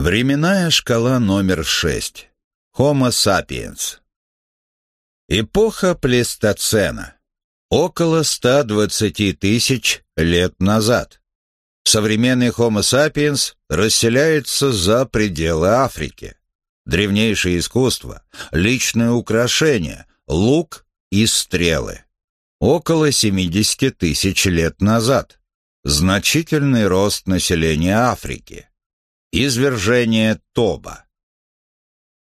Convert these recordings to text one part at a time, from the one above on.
Временная шкала номер шесть. Homo sapiens. Эпоха плейстоцена. Около 120 тысяч лет назад. Современный Homo sapiens расселяется за пределы Африки. Древнейшее искусство, личное украшение, лук и стрелы. Около 70 тысяч лет назад. Значительный рост населения Африки. Извержение Тоба.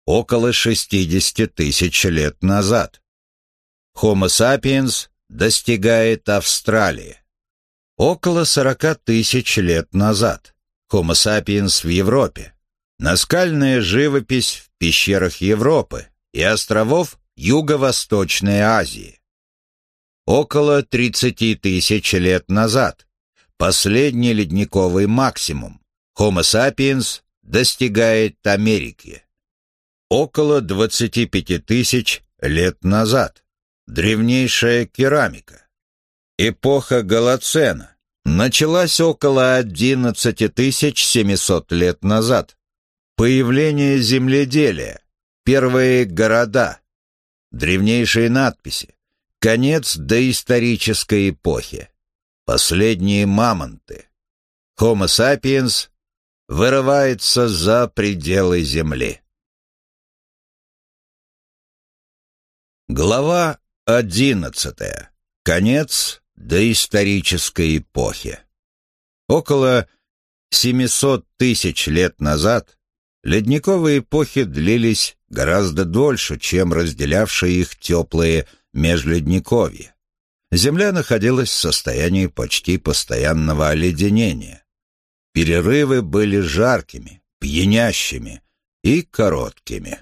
Около 60 тысяч лет назад. Homo sapiens достигает Австралии. Около 40 тысяч лет назад. Homo sapiens в Европе. Наскальная живопись в пещерах Европы и островов Юго-Восточной Азии. Около 30 тысяч лет назад. Последний ледниковый максимум. Homo sapiens достигает Америки. Около 25 тысяч лет назад. Древнейшая керамика. Эпоха Голоцена началась около 11 700 лет назад. Появление земледелия, первые города, древнейшие надписи, конец доисторической эпохи, последние мамонты. Homo sapiens вырывается за пределы Земли. Глава одиннадцатая. Конец доисторической эпохи. Около 700 тысяч лет назад ледниковые эпохи длились гораздо дольше, чем разделявшие их теплые межледниковья. Земля находилась в состоянии почти постоянного оледенения. Перерывы были жаркими, пьянящими и короткими.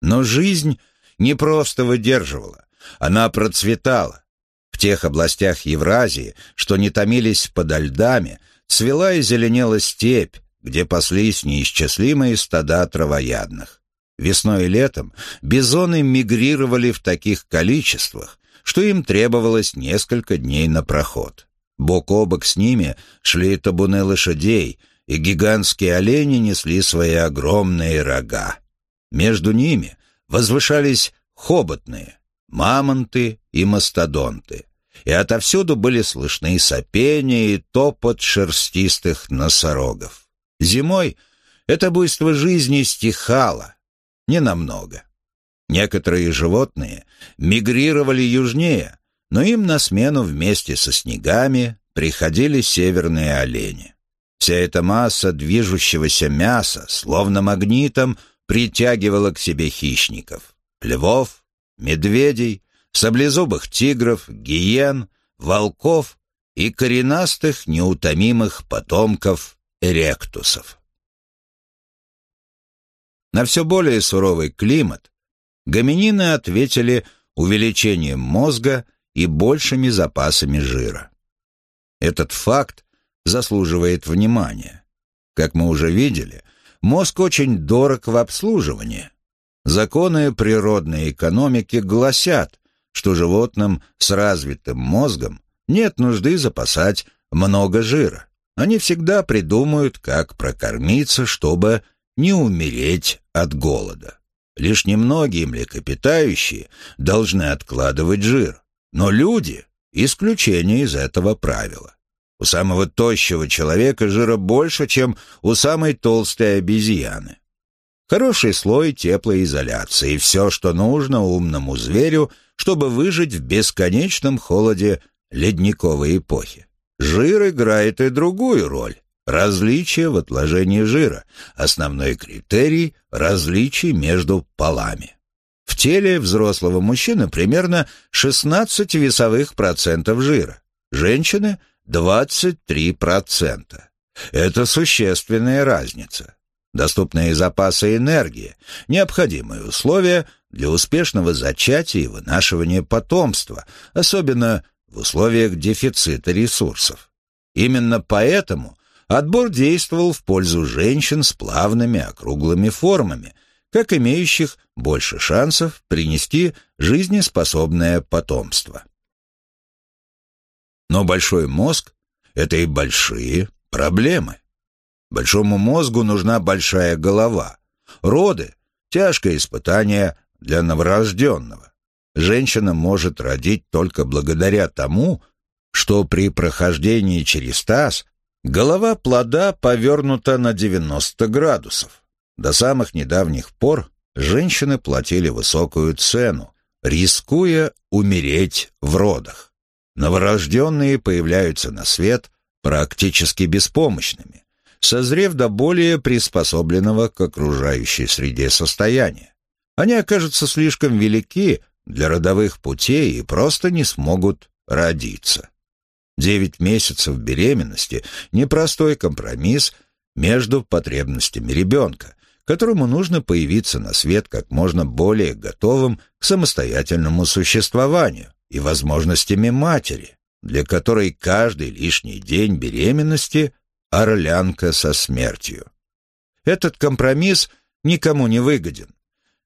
Но жизнь не просто выдерживала, она процветала. В тех областях Евразии, что не томились подо льдами, цвела и зеленела степь, где паслись неисчислимые стада травоядных. Весной и летом бизоны мигрировали в таких количествах, что им требовалось несколько дней на проход. Бок о бок с ними шли табуны лошадей, и гигантские олени несли свои огромные рога. Между ними возвышались хоботные, мамонты и мастодонты, и отовсюду были слышны сопения и топот шерстистых носорогов. Зимой это буйство жизни стихало, ненамного. Некоторые животные мигрировали южнее, но им на смену вместе со снегами приходили северные олени. Вся эта масса движущегося мяса, словно магнитом, притягивала к себе хищников. Львов, медведей, саблезубых тигров, гиен, волков и коренастых неутомимых потомков эректусов. На все более суровый климат гоминины ответили увеличением мозга и большими запасами жира. Этот факт заслуживает внимания. Как мы уже видели, мозг очень дорог в обслуживании. Законы природной экономики гласят, что животным с развитым мозгом нет нужды запасать много жира. Они всегда придумают, как прокормиться, чтобы не умереть от голода. Лишь немногие млекопитающие должны откладывать жир. Но люди — исключение из этого правила. У самого тощего человека жира больше, чем у самой толстой обезьяны. Хороший слой теплоизоляции — все, что нужно умному зверю, чтобы выжить в бесконечном холоде ледниковой эпохи. Жир играет и другую роль. Различие в отложении жира – основной критерий различий между полами. Теле взрослого мужчины примерно 16 весовых процентов жира, женщины – 23 процента. Это существенная разница. Доступные запасы энергии – необходимые условия для успешного зачатия и вынашивания потомства, особенно в условиях дефицита ресурсов. Именно поэтому отбор действовал в пользу женщин с плавными округлыми формами, как имеющих больше шансов принести жизнеспособное потомство. Но большой мозг — это и большие проблемы. Большому мозгу нужна большая голова. Роды – тяжкое испытание для новорожденного. Женщина может родить только благодаря тому, что при прохождении через таз голова плода повернута на 90 градусов. До самых недавних пор женщины платили высокую цену, рискуя умереть в родах. Новорожденные появляются на свет практически беспомощными, созрев до более приспособленного к окружающей среде состояния. Они окажутся слишком велики для родовых путей и просто не смогут родиться. Девять месяцев беременности – непростой компромисс между потребностями ребенка, которому нужно появиться на свет как можно более готовым к самостоятельному существованию и возможностями матери, для которой каждый лишний день беременности – орлянка со смертью. Этот компромисс никому не выгоден.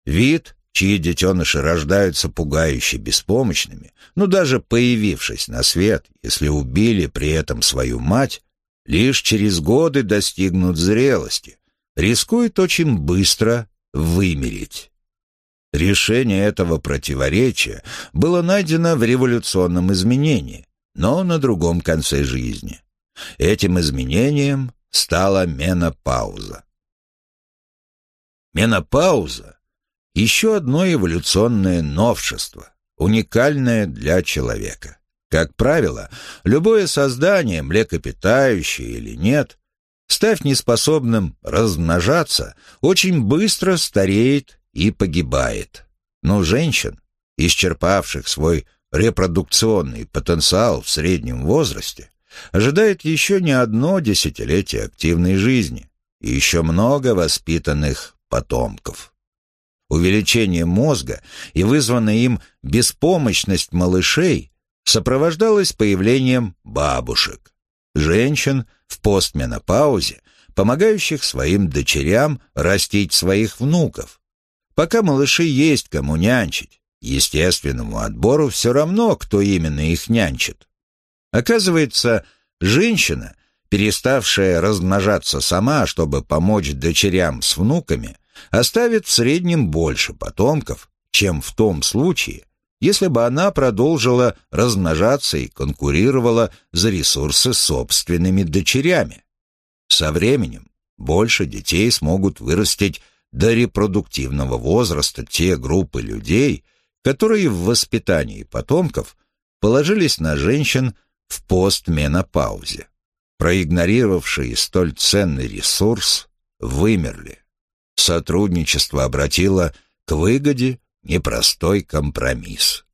Вид, чьи детеныши рождаются пугающе беспомощными, но даже появившись на свет, если убили при этом свою мать, лишь через годы достигнут зрелости, рискует очень быстро вымереть. Решение этого противоречия было найдено в революционном изменении, но на другом конце жизни. Этим изменением стала менопауза. Менопауза – еще одно эволюционное новшество, уникальное для человека. Как правило, любое создание, млекопитающее или нет, став неспособным размножаться, очень быстро стареет и погибает. Но женщин, исчерпавших свой репродукционный потенциал в среднем возрасте, ожидает еще не одно десятилетие активной жизни и еще много воспитанных потомков. Увеличение мозга и вызванная им беспомощность малышей сопровождалось появлением бабушек, женщин в постменопаузе, помогающих своим дочерям растить своих внуков. Пока малыши есть кому нянчить, естественному отбору все равно, кто именно их нянчит. Оказывается, женщина, переставшая размножаться сама, чтобы помочь дочерям с внуками, оставит в среднем больше потомков, чем в том случае, если бы она продолжила размножаться и конкурировала за ресурсы собственными дочерями. Со временем больше детей смогут вырастить до репродуктивного возраста те группы людей, которые в воспитании потомков положились на женщин в постменопаузе. Проигнорировавшие столь ценный ресурс вымерли. Сотрудничество обратило к выгоде непростой компромисс.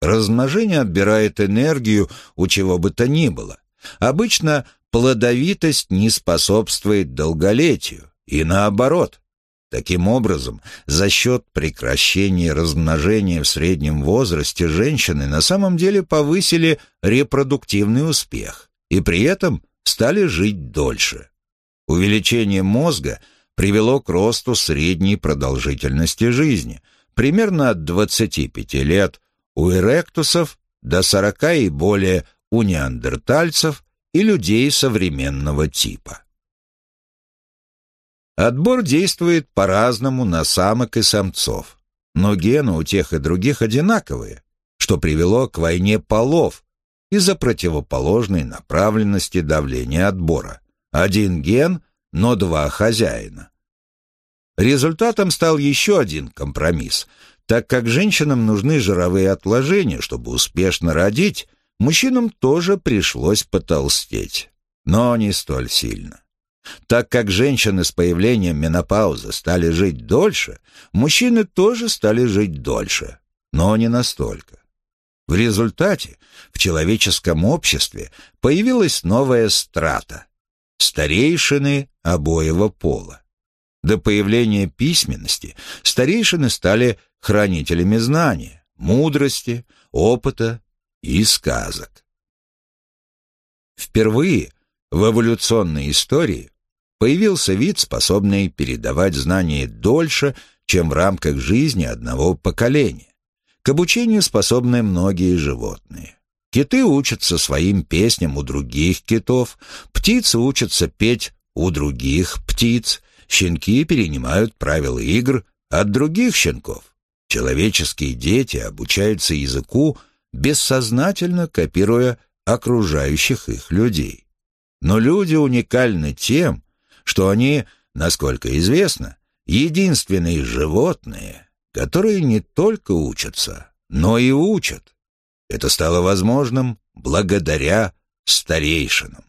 Размножение отбирает энергию у чего бы то ни было. Обычно плодовитость не способствует долголетию, и наоборот. Таким образом, за счет прекращения размножения в среднем возрасте женщины на самом деле повысили репродуктивный успех и при этом стали жить дольше. Увеличение мозга привело к росту средней продолжительности жизни – примерно от 25 лет у эректусов до 40 и более у неандертальцев и людей современного типа. Отбор действует по-разному на самок и самцов, но гены у тех и других одинаковые, что привело к войне полов из-за противоположной направленности давления отбора. Один ген, но два хозяина. Результатом стал еще один компромисс. Так как женщинам нужны жировые отложения, чтобы успешно родить, мужчинам тоже пришлось потолстеть. Но не столь сильно. Так как женщины с появлением менопаузы стали жить дольше, мужчины тоже стали жить дольше, но не настолько. В результате в человеческом обществе появилась новая страта – старейшины обоего пола. До появления письменности старейшины стали хранителями знания, мудрости, опыта и сказок. Впервые в эволюционной истории появился вид, способный передавать знания дольше, чем в рамках жизни одного поколения. К обучению способны многие животные. Киты учатся своим песням у других китов, птицы учатся петь у других птиц щенки перенимают правила игр от других щенков. Человеческие дети обучаются языку, бессознательно копируя окружающих их людей. Но люди уникальны тем, что они, насколько известно, единственные животные, которые не только учатся, но и учат. Это стало возможным благодаря старейшинам.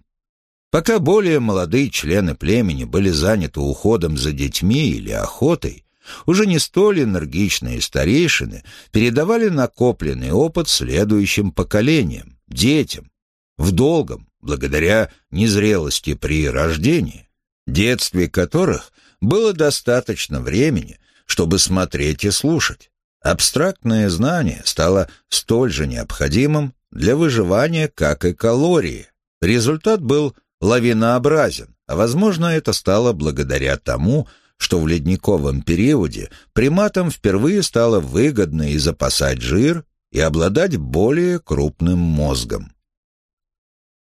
Пока более молодые члены племени были заняты уходом за детьми или охотой, уже не столь энергичные старейшины передавали накопленный опыт следующим поколениям, детям, в долгом, благодаря незрелости при рождении, детстве которых было достаточно времени, чтобы смотреть и слушать. Абстрактное знание стало столь же необходимым для выживания, как и калории. Результат был лавинообразен, а возможно это стало благодаря тому, что в ледниковом периоде приматам впервые стало выгодно и запасать жир, и обладать более крупным мозгом.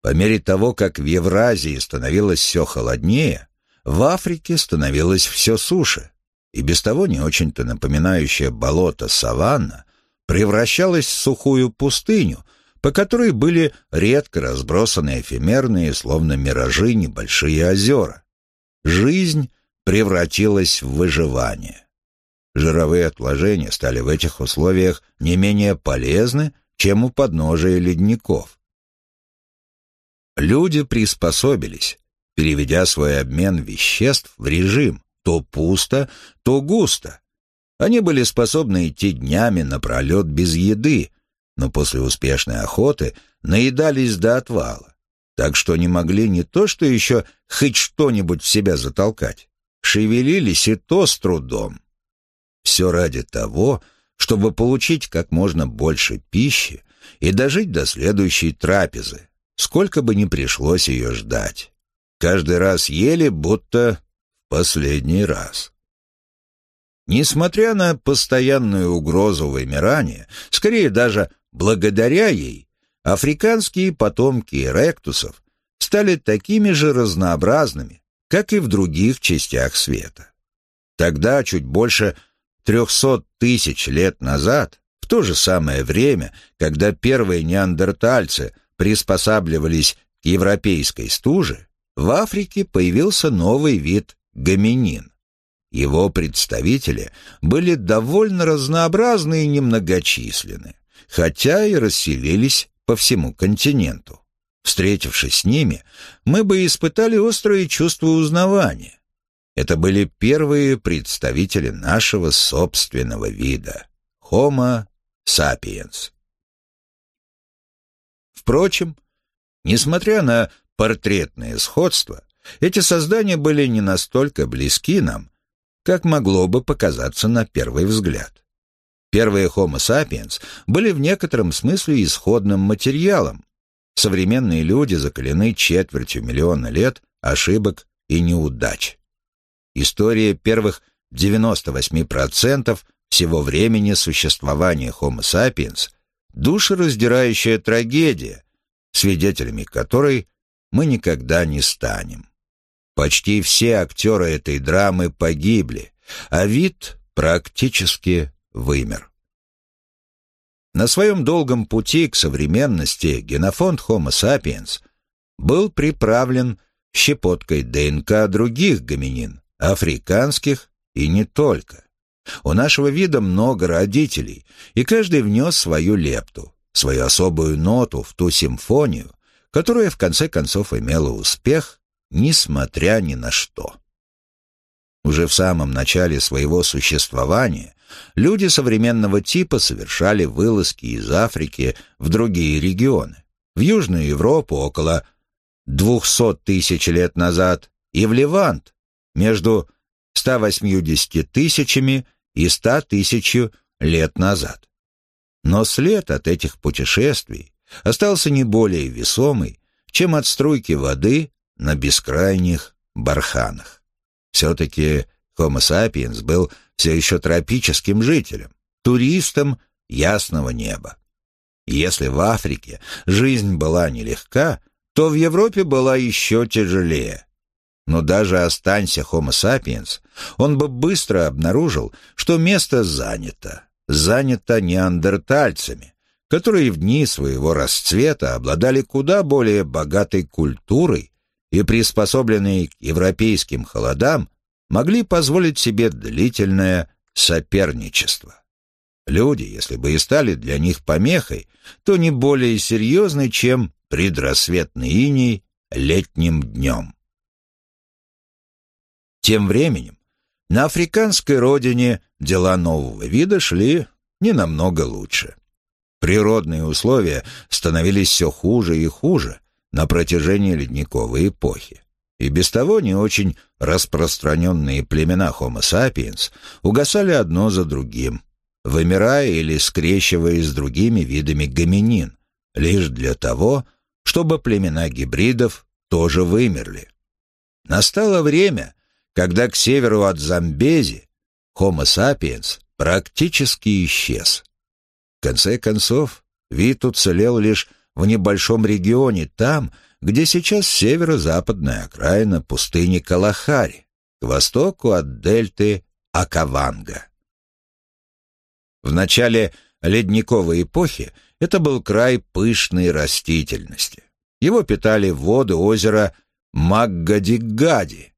По мере того, как в Евразии становилось все холоднее, в Африке становилось все суше, и без того не очень-то напоминающая болото саванна превращалась в сухую пустыню, по которой были редко разбросаны эфемерные, словно миражи, небольшие озера. Жизнь превратилась в выживание. Жировые отложения стали в этих условиях не менее полезны, чем у подножия ледников. Люди приспособились, переведя свой обмен веществ в режим то пусто, то густо. Они были способны идти днями напролет без еды, но после успешной охоты наедались до отвала, так что не могли не то что еще хоть что-нибудь в себя затолкать, шевелились и то с трудом. Все ради того, чтобы получить как можно больше пищи и дожить до следующей трапезы, сколько бы ни пришлось ее ждать. Каждый раз ели, будто последний раз. Несмотря на постоянную угрозу вымирания, скорее даже благодаря ей, африканские потомки ректусов стали такими же разнообразными, как и в других частях света. Тогда, чуть больше 300 тысяч лет назад, в то же самое время, когда первые неандертальцы приспосабливались к европейской стуже, в Африке появился новый вид гоминин. Его представители были довольно разнообразны и немногочисленны, хотя и расселились по всему континенту. Встретившись с ними, мы бы испытали острое чувство узнавания. Это были первые представители нашего собственного вида — Homo sapiens. Впрочем, несмотря на портретное сходство, эти создания были не настолько близки нам, как могло бы показаться на первый взгляд. Первые Homo sapiens были в некотором смысле исходным материалом. Современные люди закалены четвертью миллиона лет ошибок и неудач. История первых 98% всего времени существования Homo sapiens – душераздирающая трагедия, свидетелями которой мы никогда не станем. Почти все актеры этой драмы погибли, а вид практически вымер. На своем долгом пути к современности генофонд Homo sapiens был приправлен щепоткой ДНК других гоминин, африканских и не только. У нашего вида много родителей, и каждый внес свою лепту, свою особую ноту в ту симфонию, которая в конце концов имела успех несмотря ни на что. Уже в самом начале своего существования люди современного типа совершали вылазки из Африки в другие регионы. В Южную Европу около 200 тысяч лет назад и в Левант между 180 тысячами и 100 тысяч лет назад. Но след от этих путешествий остался не более весомый, чем от струйки воды на бескрайних барханах. Все-таки Homo sapiens был все еще тропическим жителем, туристом ясного неба. Если в Африке жизнь была нелегка, то в Европе была еще тяжелее. Но даже останься Homo sapiens, он бы быстро обнаружил, что место занято. Занято неандертальцами, которые в дни своего расцвета обладали куда более богатой культурой и, приспособленные к европейским холодам, могли позволить себе длительное соперничество. Люди, если бы и стали для них помехой, то не более серьезны, чем предрассветный иней летним днем. Тем временем на африканской родине дела нового вида шли не намного лучше. Природные условия становились все хуже и хуже на протяжении ледниковой эпохи. И без того не очень распространенные племена Homo sapiens угасали одно за другим, вымирая или скрещиваясь с другими видами гоминин, лишь для того, чтобы племена гибридов тоже вымерли. Настало время, когда к северу от Замбези Homo sapiens практически исчез. В конце концов, вид уцелел лишь в небольшом регионе, там, где сейчас северо-западная окраина пустыни Калахари, к востоку от дельты Акаванга. В начале ледниковой эпохи это был край пышной растительности. Его питали воды озера Маггадигади,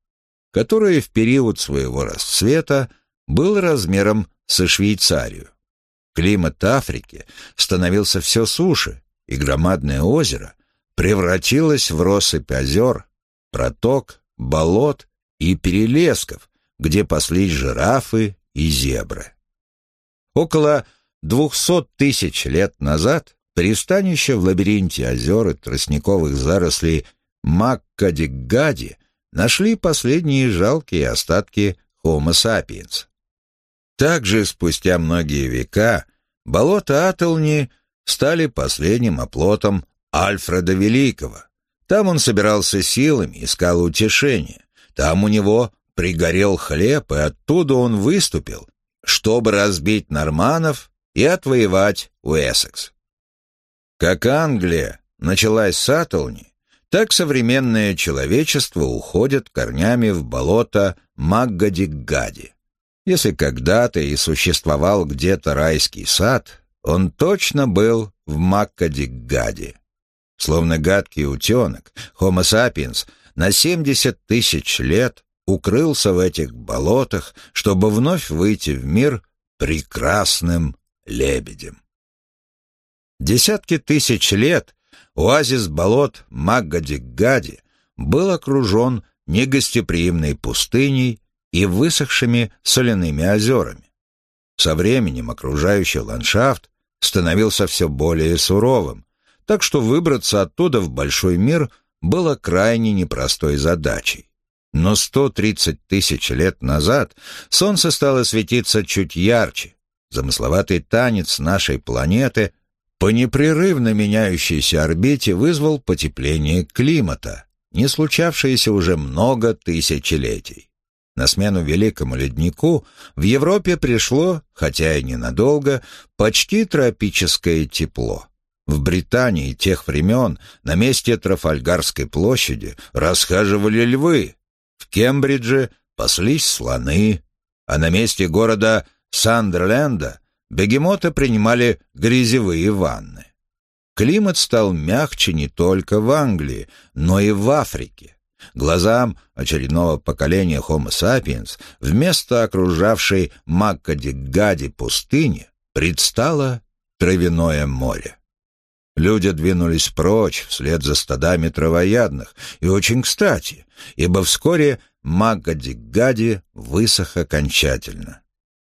которое в период своего расцвета было размером со Швейцарию. Климат Африки становился все суше, и громадное озеро превратилось в россыпь озер, проток, болот и перелесков, где паслись жирафы и зебры. Около двухсот тысяч лет назад пристанище в лабиринте озер и тростниковых зарослей Маккадигади нашли последние жалкие остатки Homo sapiens. Также спустя многие века болота Ателни стали последним оплотом Альфреда Великого. Там он собирался силами, искал утешения. Там у него пригорел хлеб, и оттуда он выступил, чтобы разбить норманов и отвоевать Уэссекс. Как Англия началась с Атолни, так современное человечество уходит корнями в болото Маггади-Гади. Если когда-то и существовал где-то райский сад, он точно был в Маккади-Гади. Словно гадкий утенок, Homo sapiens на 70 тысяч лет укрылся в этих болотах, чтобы вновь выйти в мир прекрасным лебедем. Десятки тысяч лет оазис болот Маггади-Гади был окружен негостеприимной пустыней и высохшими соляными озерами. Со временем окружающий ландшафт становился все более суровым, так что выбраться оттуда в большой мир было крайне непростой задачей. Но 130 тысяч лет назад солнце стало светиться чуть ярче. Замысловатый танец нашей планеты по непрерывно меняющейся орбите вызвал потепление климата, не случавшееся уже много тысячелетий. На смену великому леднику в Европе пришло, хотя и ненадолго, почти тропическое тепло. В Британии тех времен на месте Трафальгарской площади расхаживали львы, в Кембридже паслись слоны, а на месте города Сандерленда бегемоты принимали грязевые ванны. Климат стал мягче не только в Англии, но и в Африке. Глазам очередного поколения Homo sapiens вместо окружавшей Маккади-Гади пустыни предстало травяное море. Люди двинулись прочь вслед за стадами травоядных, и очень кстати, ибо вскоре Маккади-Гади высох окончательно.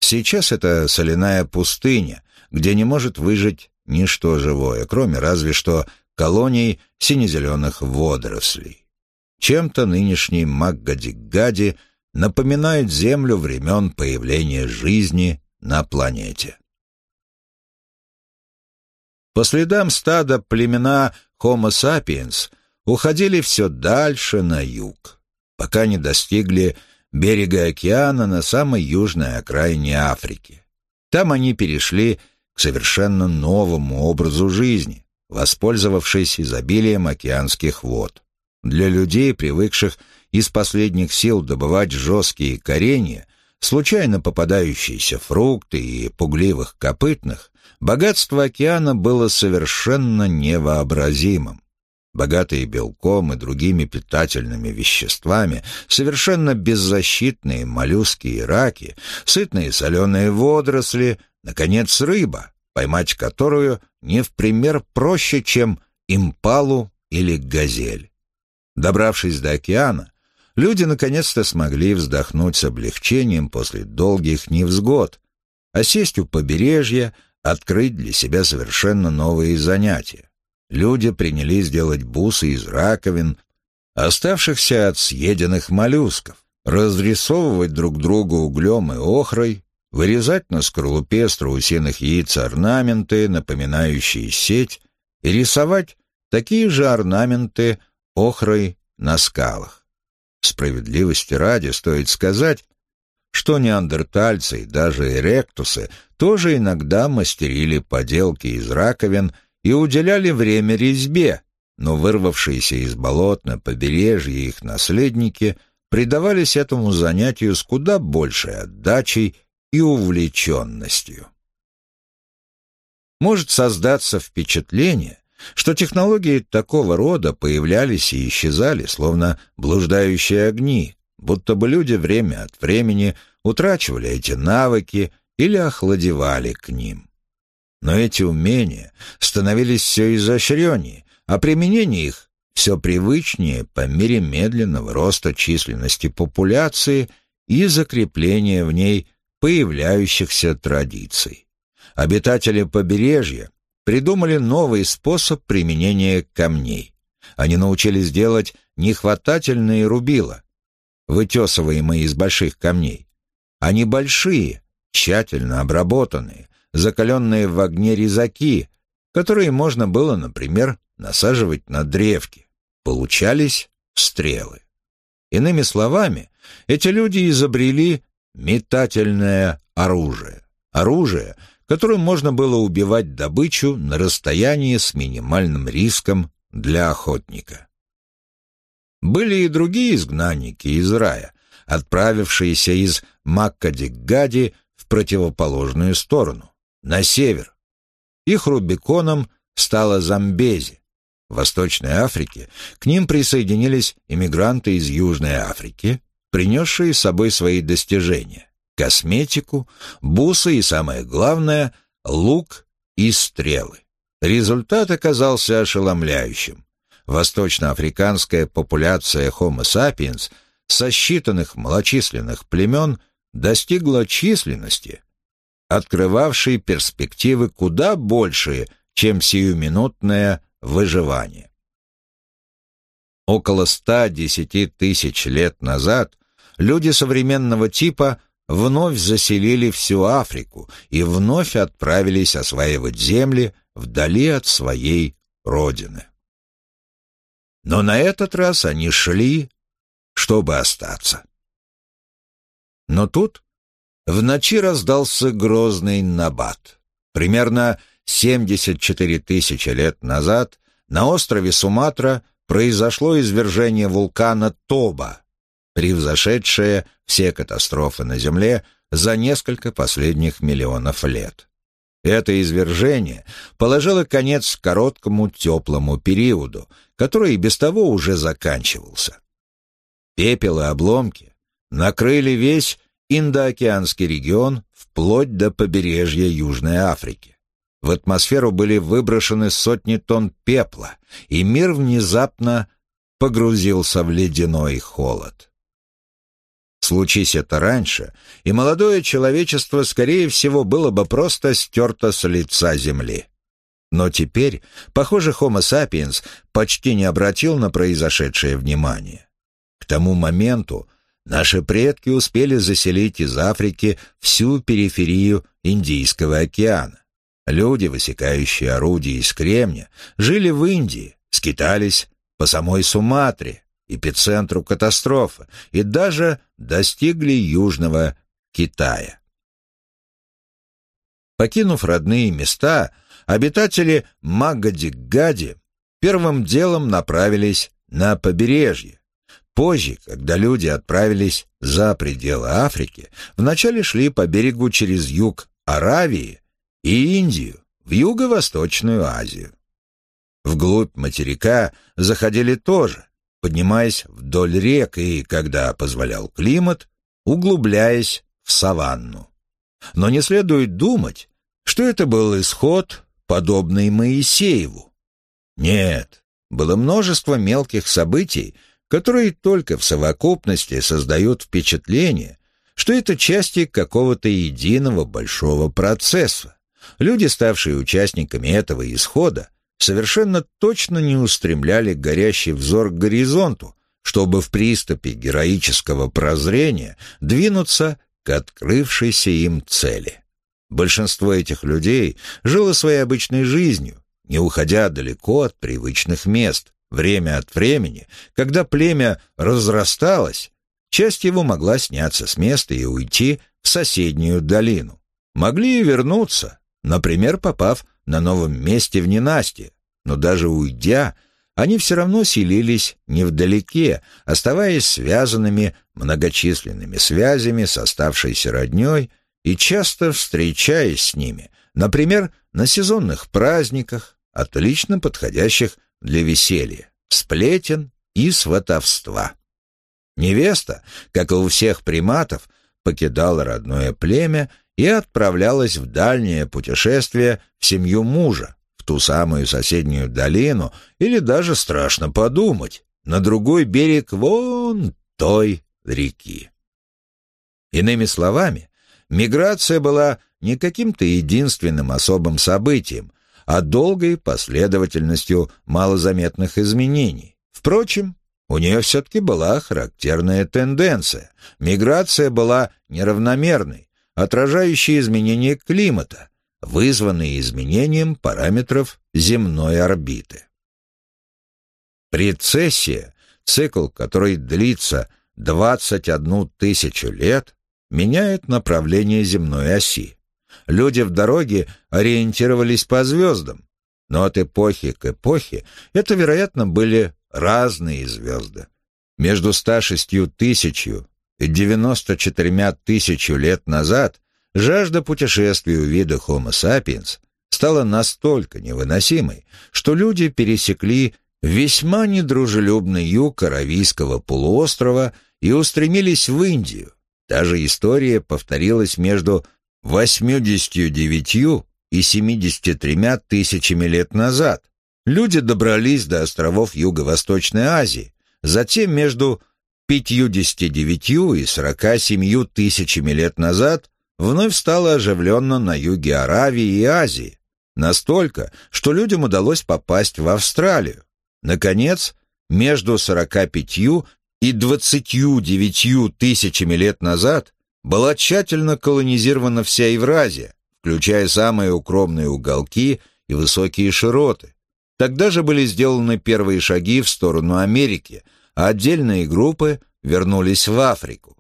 Сейчас это соляная пустыня, где не может выжить ничто живое, кроме разве что колоний сине-зеленых водорослей. Чем-то нынешний Маггади-Гади напоминает Землю времен появления жизни на планете. По следам стада племена Homo sapiens уходили все дальше на юг, пока не достигли берега океана на самой южной окраине Африки. Там они перешли к совершенно новому образу жизни, воспользовавшись изобилием океанских вод. Для людей, привыкших из последних сил добывать жесткие коренья, случайно попадающиеся фрукты и пугливых копытных, богатство океана было совершенно невообразимым. Богатые белком и другими питательными веществами, совершенно беззащитные моллюски и раки, сытные соленые водоросли, наконец, рыба, поймать которую не в пример проще, чем импалу или газель. Добравшись до океана, люди наконец-то смогли вздохнуть с облегчением после долгих невзгод, а сесть у побережья, открыть для себя совершенно новые занятия. Люди принялись делать бусы из раковин, оставшихся от съеденных моллюсков, разрисовывать друг друга углем и охрой, вырезать на скорлупе страусиных яиц орнаменты, напоминающие сеть, и рисовать такие же орнаменты охрой на скалах. Справедливости ради стоит сказать, что неандертальцы и даже эректусы тоже иногда мастерили поделки из раковин и уделяли время резьбе, но вырвавшиеся из болот на побережье их наследники предавались этому занятию с куда большей отдачей и увлеченностью. Может создаться впечатление, что технологии такого рода появлялись и исчезали, словно блуждающие огни, будто бы люди время от времени утрачивали эти навыки или охладевали к ним. Но эти умения становились все изощреннее, а применение их все привычнее по мере медленного роста численности популяции и закрепления в ней появляющихся традиций. Обитатели побережья придумали новый способ применения камней. Они научились делать нехватательные рубила, вытесываемые из больших камней. Они большие, тщательно обработанные, закаленные в огне резаки, которые можно было, например, насаживать на древки. Получались стрелы. Иными словами, эти люди изобрели метательное оружие. Оружие, которым можно было убивать добычу на расстоянии с минимальным риском для охотника. Были и другие изгнанники из рая, отправившиеся из Маккади-Гади в противоположную сторону, на север. Их Рубиконом стала Замбези. В Восточной Африке к ним присоединились иммигранты из Южной Африки, принесшие с собой свои достижения — косметику, бусы и, самое главное, лук и стрелы. Результат оказался ошеломляющим. Восточноафриканская популяция Homo sapiens со считанных малочисленных племен достигла численности, открывавшей перспективы куда большие, чем сиюминутное выживание. Около 110 тысяч лет назад люди современного типа вновь заселили всю Африку и вновь отправились осваивать земли вдали от своей родины. Но на этот раз они шли, чтобы остаться. Но тут в ночи раздался грозный набат. Примерно 74 тысячи лет назад на острове Суматра произошло извержение вулкана Тоба, превзошедшее все катастрофы на Земле за несколько последних миллионов лет. Это извержение положило конец короткому теплому периоду, который и без того уже заканчивался. Пепел и обломки накрыли весь Индоокеанский регион вплоть до побережья Южной Африки. В атмосферу были выброшены сотни тонн пепла, и мир внезапно погрузился в ледяной холод. Случись это раньше, и молодое человечество, скорее всего, было бы просто стерто с лица земли. Но теперь, похоже, Homo sapiens почти не обратил на произошедшее внимание. К тому моменту Наши предки успели заселить из Африки всю периферию Индийского океана. Люди, высекающие орудия из кремня, жили в Индии, скитались по самой Суматре, эпицентру катастрофы, и даже достигли Южного Китая. Покинув родные места, обитатели Магади-Гади первым делом направились на побережье, Позже, когда люди отправились за пределы Африки, вначале шли по берегу через юг Аравии и Индию, в Юго-Восточную Азию. Вглубь материка заходили тоже, поднимаясь вдоль рек и, когда позволял климат, углубляясь в саванну. Но не следует думать, что это был исход, подобный Моисееву. Нет, было множество мелких событий, которые только в совокупности создают впечатление, что это части какого-то единого большого процесса. Люди, ставшие участниками этого исхода, совершенно точно не устремляли горящий взор к горизонту, чтобы в приступе героического прозрения двинуться к открывшейся им цели. Большинство этих людей жило своей обычной жизнью, не уходя далеко от привычных мест. Время от времени, когда племя разрасталось, часть его могла сняться с места и уйти в соседнюю долину. Могли и вернуться, например, попав на новом месте в ненастье, но даже уйдя, они все равно селились невдалеке, оставаясь связанными многочисленными связями с оставшейся родней и часто встречаясь с ними, например, на сезонных праздниках, отлично подходящих для веселья, сплетен и сватовства. Невеста, как и у всех приматов, покидала родное племя и отправлялась в дальнее путешествие в семью мужа, в ту самую соседнюю долину, или даже страшно подумать, на другой берег вон той реки. Иными словами, миграция была не каким-то единственным особым событием, а долгой последовательностью малозаметных изменений. Впрочем, у нее все-таки была характерная тенденция. Миграция была неравномерной, отражающей изменения климата, вызванные изменением параметров земной орбиты. Прецессия, цикл, который длится 21 тысячу лет, меняет направление земной оси. Люди в дороге ориентировались по звездам, но от эпохи к эпохе это, вероятно, были разные звезды. Между 106 тысячью и 94 тысячу лет назад жажда путешествий у вида Homo sapiens стала настолько невыносимой, что люди пересекли весьма недружелюбный юг Аравийского полуострова и устремились в Индию. Та же история повторилась между 89 и 73 тысячами лет назад. Люди добрались до островов Юго-Восточной Азии, затем между 59 и 47 тысячами лет назад вновь стало оживленно на юге Аравии и Азии, настолько, что людям удалось попасть в Австралию. Наконец, между 45 и 29 тысячами лет назад была тщательно колонизирована вся Евразия, включая самые укромные уголки и высокие широты. Тогда же были сделаны первые шаги в сторону Америки, а отдельные группы вернулись в Африку.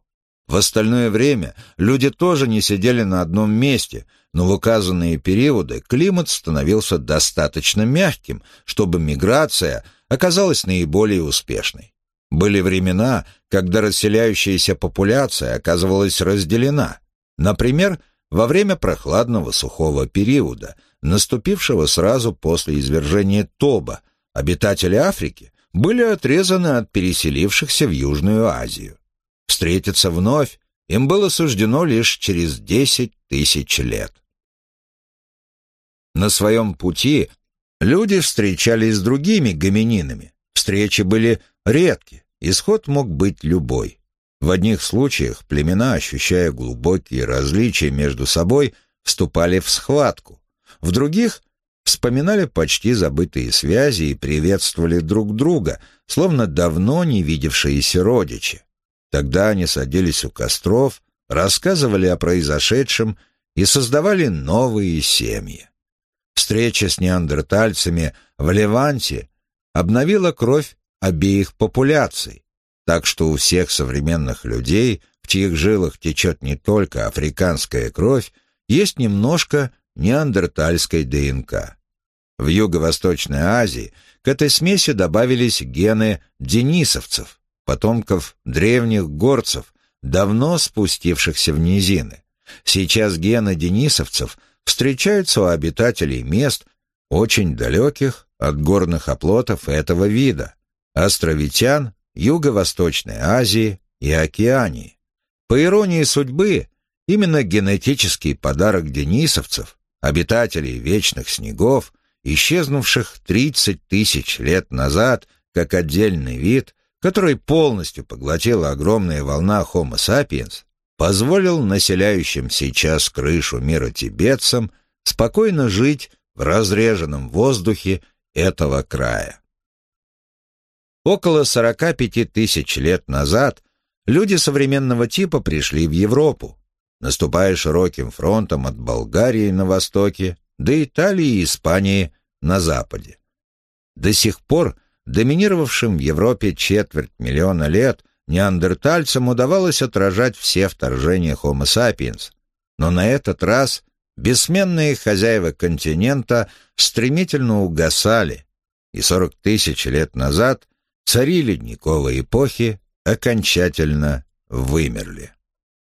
В остальное время люди тоже не сидели на одном месте, но в указанные периоды климат становился достаточно мягким, чтобы миграция оказалась наиболее успешной. Были времена, когда расселяющаяся популяция оказывалась разделена. Например, во время прохладного сухого периода, наступившего сразу после извержения Тоба, обитатели Африки были отрезаны от переселившихся в Южную Азию. Встретиться вновь им было суждено лишь через 10 тысяч лет. На своем пути люди встречались с другими гомининами. Встречи были редки, исход мог быть любой. В одних случаях племена, ощущая глубокие различия между собой, вступали в схватку. В других вспоминали почти забытые связи и приветствовали друг друга, словно давно не видевшиеся родичи. Тогда они садились у костров, рассказывали о произошедшем и создавали новые семьи. Встреча с неандертальцами в Леванте обновила кровь обеих популяций, так что у всех современных людей, в чьих жилах течет не только африканская кровь, есть немножко неандертальской ДНК. В Юго-Восточной Азии к этой смеси добавились гены денисовцев, потомков древних горцев, давно спустившихся в низины. Сейчас гены денисовцев встречаются у обитателей мест, очень далеких от горных оплотов этого вида, островитян Юго-Восточной Азии и Океании. По иронии судьбы, именно генетический подарок денисовцев, обитателей вечных снегов, исчезнувших 30 тысяч лет назад как отдельный вид, который полностью поглотила огромная волна Homo sapiens, позволил населяющим сейчас крышу мира тибетцам спокойно жить в разреженном воздухе этого края. Около 45 тысяч лет назад люди современного типа пришли в Европу, наступая широким фронтом от Болгарии на востоке до Италии и Испании на западе. До сих пор доминировавшим в Европе четверть миллиона лет неандертальцам удавалось отражать все вторжения Homo sapiens, но на этот раз бессменные хозяева континента стремительно угасали, и 40 тысяч лет назад цари ледниковой эпохи окончательно вымерли.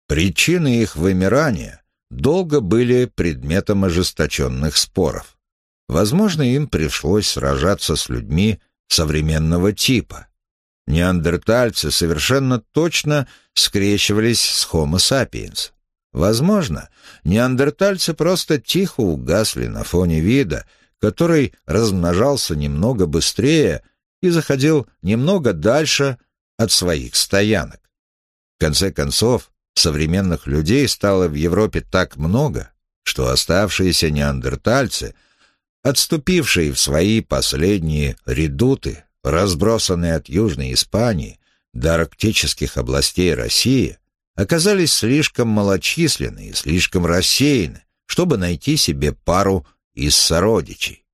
Причины их вымирания долго были предметом ожесточенных споров. Возможно, им пришлось сражаться с людьми современного типа. Неандертальцы совершенно точно скрещивались с Homo sapiens. Возможно, неандертальцы просто тихо угасли на фоне вида, который размножался немного быстрее и заходил немного дальше от своих стоянок. В конце концов, современных людей стало в Европе так много, что оставшиеся неандертальцы, отступившие в свои последние редуты, разбросанные от Южной Испании до арктических областей России, оказались слишком малочисленны и слишком рассеяны, чтобы найти себе пару из сородичей.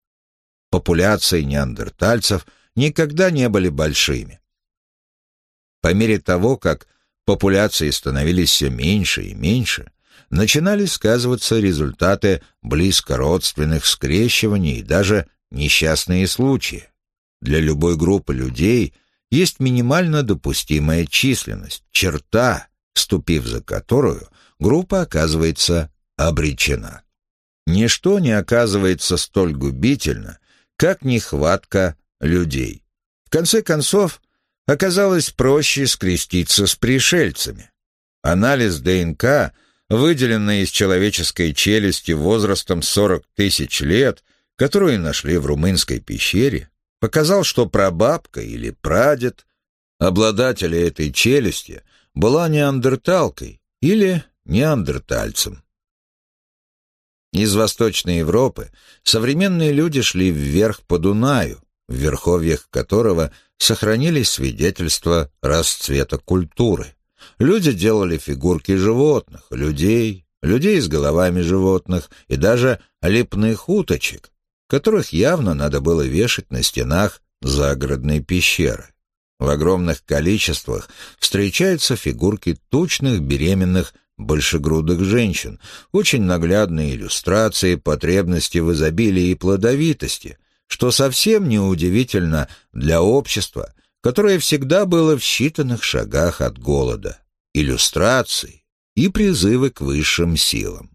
Популяции неандертальцев никогда не были большими. По мере того, как популяции становились все меньше и меньше, начинали сказываться результаты близкородственных скрещиваний и даже несчастные случаи. Для любой группы людей есть минимально допустимая численность, черта, ступив за которую группа оказывается обречена. Ничто не оказывается столь губительно, как нехватка людей. В конце концов, оказалось проще скреститься с пришельцами. Анализ ДНК, выделенный из человеческой челюсти возрастом 40 тысяч лет, которую нашли в румынской пещере, показал, что прабабка или прадед обладателя этой челюсти была неандерталкой или неандертальцем. Из Восточной Европы современные люди шли вверх по Дунаю, в верховьях которого сохранились свидетельства расцвета культуры. Люди делали фигурки животных, людей, людей с головами животных и даже лепных уточек, которых явно надо было вешать на стенах загородной пещеры. В огромных количествах встречаются фигурки тучных беременных большегрудых женщин, очень наглядные иллюстрации потребности в изобилии и плодовитости, что совсем не удивительно для общества, которое всегда было в считанных шагах от голода, иллюстрации и призывы к высшим силам.